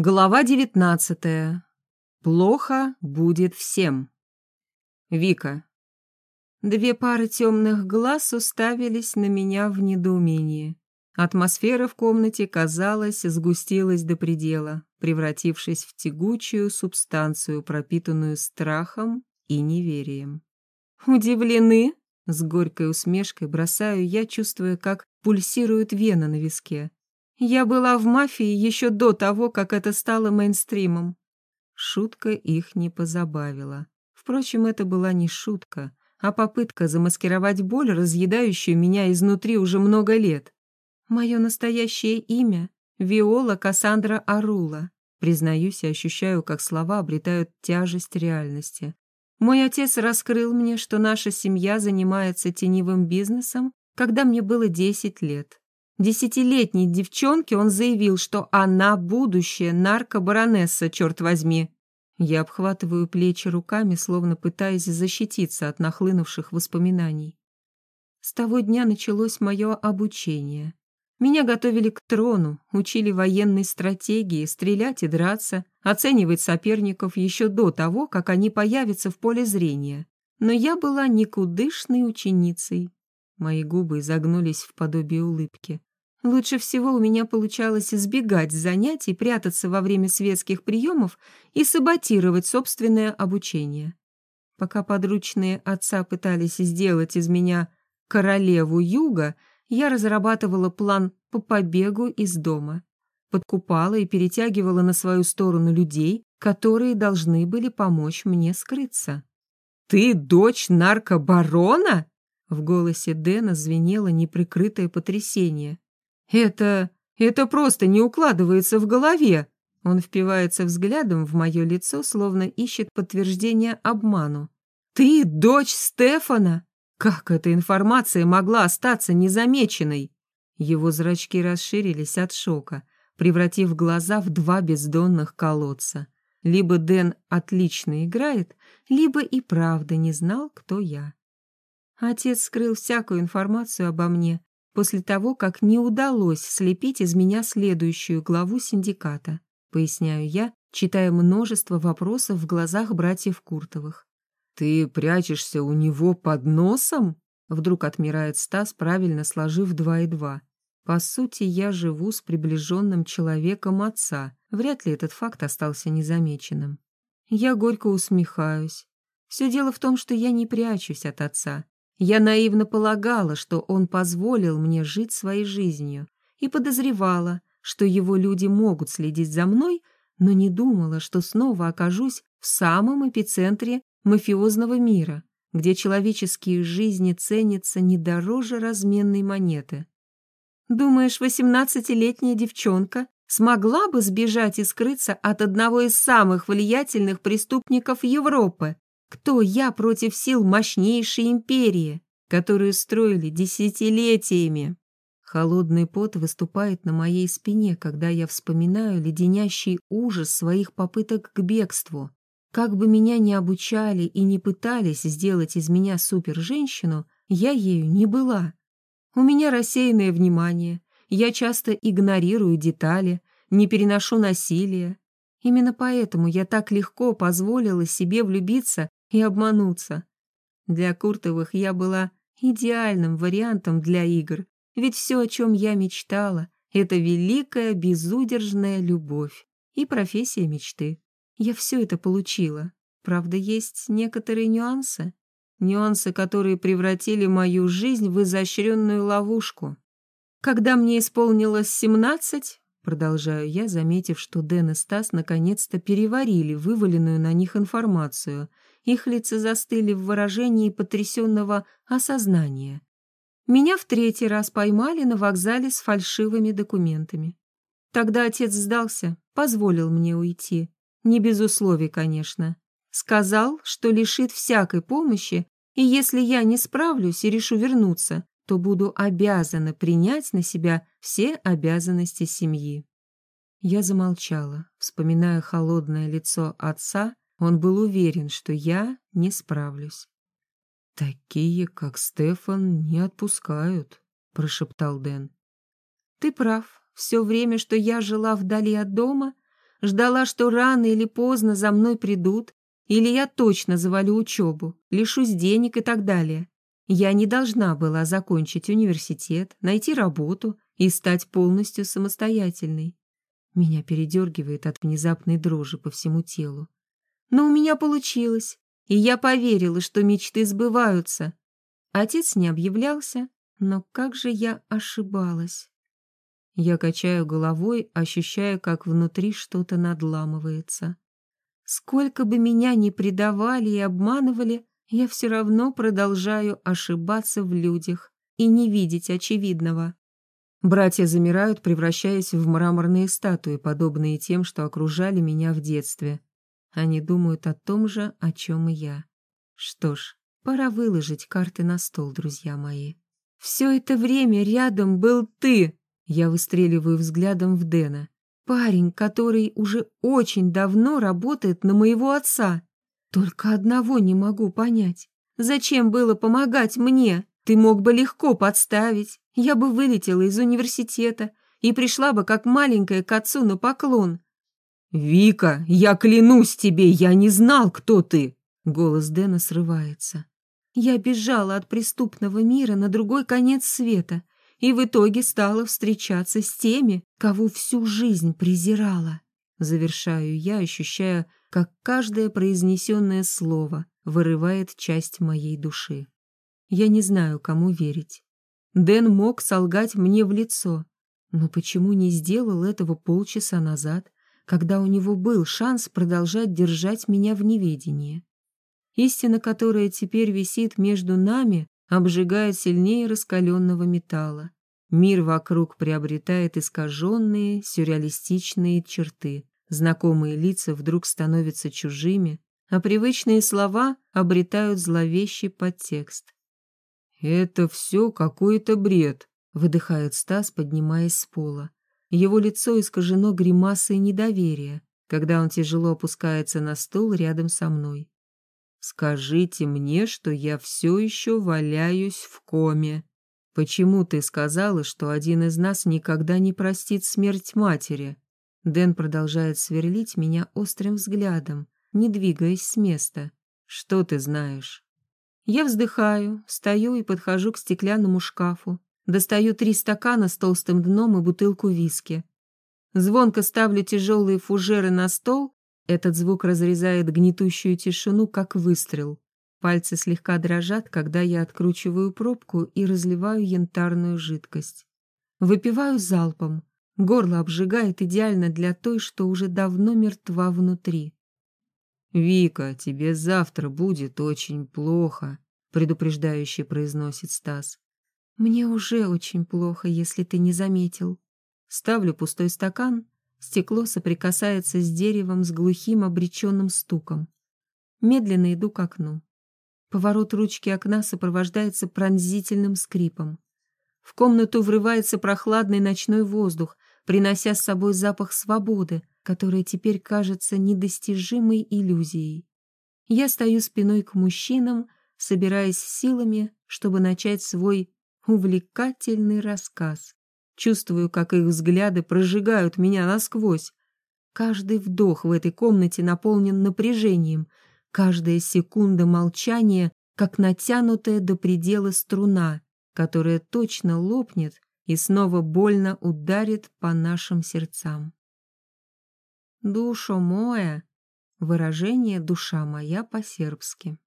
Глава девятнадцатая. Плохо будет всем. Вика. Две пары темных глаз уставились на меня в недоумении. Атмосфера в комнате, казалось, сгустилась до предела, превратившись в тягучую субстанцию, пропитанную страхом и неверием. «Удивлены?» — с горькой усмешкой бросаю я, чувствуя, как пульсирует вена на виске. Я была в мафии еще до того, как это стало мейнстримом. Шутка их не позабавила. Впрочем, это была не шутка, а попытка замаскировать боль, разъедающую меня изнутри уже много лет. Мое настоящее имя — Виола Кассандра Арула. Признаюсь и ощущаю, как слова обретают тяжесть реальности. Мой отец раскрыл мне, что наша семья занимается теневым бизнесом, когда мне было 10 лет. Десятилетней девчонке он заявил, что она будущая наркобаронесса, черт возьми. Я обхватываю плечи руками, словно пытаясь защититься от нахлынувших воспоминаний. С того дня началось мое обучение. Меня готовили к трону, учили военной стратегии, стрелять и драться, оценивать соперников еще до того, как они появятся в поле зрения. Но я была никудышной ученицей. Мои губы изогнулись в подобие улыбки. Лучше всего у меня получалось избегать занятий, прятаться во время светских приемов и саботировать собственное обучение. Пока подручные отца пытались сделать из меня королеву юга, я разрабатывала план по побегу из дома. Подкупала и перетягивала на свою сторону людей, которые должны были помочь мне скрыться. «Ты дочь наркобарона?» В голосе Дэна звенело неприкрытое потрясение. «Это... это просто не укладывается в голове!» Он впивается взглядом в мое лицо, словно ищет подтверждение обману. «Ты дочь Стефана? Как эта информация могла остаться незамеченной?» Его зрачки расширились от шока, превратив глаза в два бездонных колодца. Либо Дэн отлично играет, либо и правда не знал, кто я. Отец скрыл всякую информацию обо мне, после того, как не удалось слепить из меня следующую главу синдиката, поясняю я, читая множество вопросов в глазах братьев Куртовых. «Ты прячешься у него под носом?» Вдруг отмирает Стас, правильно сложив два и два. По сути, я живу с приближенным человеком отца. Вряд ли этот факт остался незамеченным. Я горько усмехаюсь. Все дело в том, что я не прячусь от отца. Я наивно полагала, что он позволил мне жить своей жизнью, и подозревала, что его люди могут следить за мной, но не думала, что снова окажусь в самом эпицентре мафиозного мира, где человеческие жизни ценятся не дороже разменной монеты. Думаешь, восемнадцатилетняя девчонка смогла бы сбежать и скрыться от одного из самых влиятельных преступников Европы? Кто я против сил мощнейшей империи, которую строили десятилетиями? Холодный пот выступает на моей спине, когда я вспоминаю леденящий ужас своих попыток к бегству. Как бы меня ни обучали и не пытались сделать из меня супер-женщину, я ею не была. У меня рассеянное внимание, я часто игнорирую детали, не переношу насилия. Именно поэтому я так легко позволила себе влюбиться и обмануться. Для Куртовых я была идеальным вариантом для игр, ведь все, о чем я мечтала, это великая безудержная любовь и профессия мечты. Я все это получила. Правда, есть некоторые нюансы. Нюансы, которые превратили мою жизнь в изощренную ловушку. Когда мне исполнилось семнадцать, продолжаю я, заметив, что Дэн и Стас наконец-то переварили вываленную на них информацию их лица застыли в выражении потрясенного осознания. Меня в третий раз поймали на вокзале с фальшивыми документами. Тогда отец сдался, позволил мне уйти. Не без условий, конечно. Сказал, что лишит всякой помощи, и если я не справлюсь и решу вернуться, то буду обязана принять на себя все обязанности семьи. Я замолчала, вспоминая холодное лицо отца он был уверен, что я не справлюсь. «Такие, как Стефан, не отпускают», — прошептал Дэн. «Ты прав. Все время, что я жила вдали от дома, Ждала, что рано или поздно за мной придут, или я точно завалю учебу, лишусь денег и так далее. Я не должна была закончить университет, найти работу и стать полностью самостоятельной. Меня передергивает от внезапной дрожи по всему телу. Но у меня получилось, и я поверила, что мечты сбываются. Отец не объявлялся, но как же я ошибалась. Я качаю головой, ощущая, как внутри что-то надламывается. Сколько бы меня ни предавали и обманывали, я все равно продолжаю ошибаться в людях и не видеть очевидного. Братья замирают, превращаясь в мраморные статуи, подобные тем, что окружали меня в детстве. Они думают о том же, о чем и я. Что ж, пора выложить карты на стол, друзья мои. Все это время рядом был ты, я выстреливаю взглядом в Дэна. Парень, который уже очень давно работает на моего отца. Только одного не могу понять. Зачем было помогать мне? Ты мог бы легко подставить. Я бы вылетела из университета и пришла бы как маленькая к отцу на поклон. «Вика, я клянусь тебе, я не знал, кто ты!» Голос Дэна срывается. Я бежала от преступного мира на другой конец света и в итоге стала встречаться с теми, кого всю жизнь презирала. Завершаю я, ощущая, как каждое произнесенное слово вырывает часть моей души. Я не знаю, кому верить. Дэн мог солгать мне в лицо, но почему не сделал этого полчаса назад, когда у него был шанс продолжать держать меня в неведении? Истина, которая теперь висит между нами, обжигает сильнее раскаленного металла. Мир вокруг приобретает искаженные, сюрреалистичные черты. Знакомые лица вдруг становятся чужими, а привычные слова обретают зловещий подтекст. «Это все какой-то бред», — выдыхает Стас, поднимаясь с пола. Его лицо искажено гримасой недоверия, когда он тяжело опускается на стол рядом со мной. Скажите мне, что я все еще валяюсь в коме. Почему ты сказала, что один из нас никогда не простит смерть матери? Дэн продолжает сверлить меня острым взглядом, не двигаясь с места. Что ты знаешь? Я вздыхаю, стою и подхожу к стеклянному шкафу. Достаю три стакана с толстым дном и бутылку виски. Звонко ставлю тяжелые фужеры на стол этот звук разрезает гнетущую тишину, как выстрел. Пальцы слегка дрожат, когда я откручиваю пробку и разливаю янтарную жидкость. Выпиваю залпом. Горло обжигает идеально для той, что уже давно мертва внутри. «Вика, тебе завтра будет очень плохо», — предупреждающе произносит Стас. «Мне уже очень плохо, если ты не заметил». Ставлю пустой стакан Стекло соприкасается с деревом с глухим обреченным стуком. Медленно иду к окну. Поворот ручки окна сопровождается пронзительным скрипом. В комнату врывается прохладный ночной воздух, принося с собой запах свободы, которая теперь кажется недостижимой иллюзией. Я стою спиной к мужчинам, собираясь силами, чтобы начать свой увлекательный рассказ. Чувствую, как их взгляды прожигают меня насквозь. Каждый вдох в этой комнате наполнен напряжением, каждая секунда молчания, как натянутая до предела струна, которая точно лопнет и снова больно ударит по нашим сердцам. «Душо моя» — выражение «душа моя» по-сербски.